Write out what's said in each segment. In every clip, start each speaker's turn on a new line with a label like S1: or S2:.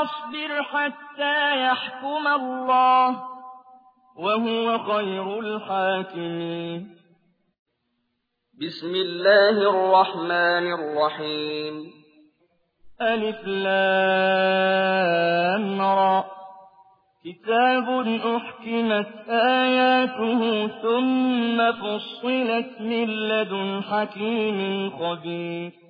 S1: وَاصْبِرْ حَتَّىٰ يَحْكُمَ اللَّهُ ۚ وَهُوَ خَيْرُ الْحَاكِمِينَ.
S2: بسم الله الرحمن الرحيم.
S1: ألف لام را. كتاب أحكمت آياته ثم فصلت من لدن حكيم خبير.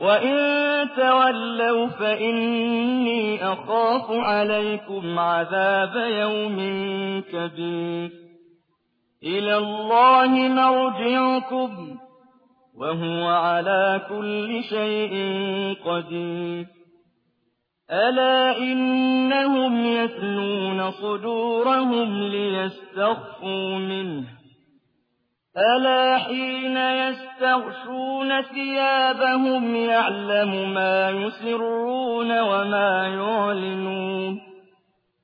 S1: وإن تولوا فإني أخاف عليكم عذاب يوم كبير إِلَى اللَّهِ مَرْجِعُكُمْ وَهُوَ عَلَىٰ كُلِّ شَيْءٍ قَدِيرٌ أَلَا إِنَّهُمْ يَثْنُونَ صُدُورَهُمْ لِيَسْتَخْفُوا مِنْهُ أَلَا حِينَ يَسْتَغْشُونَ ثِيَابَهُمْ يَعْلَمُ مَا يُسِرُّونَ وَمَا يُعْلِنُونَ.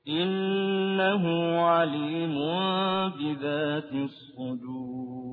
S1: إِنَّهُ عَلِيمٌ بِذَاتِ الصُّدُورِ.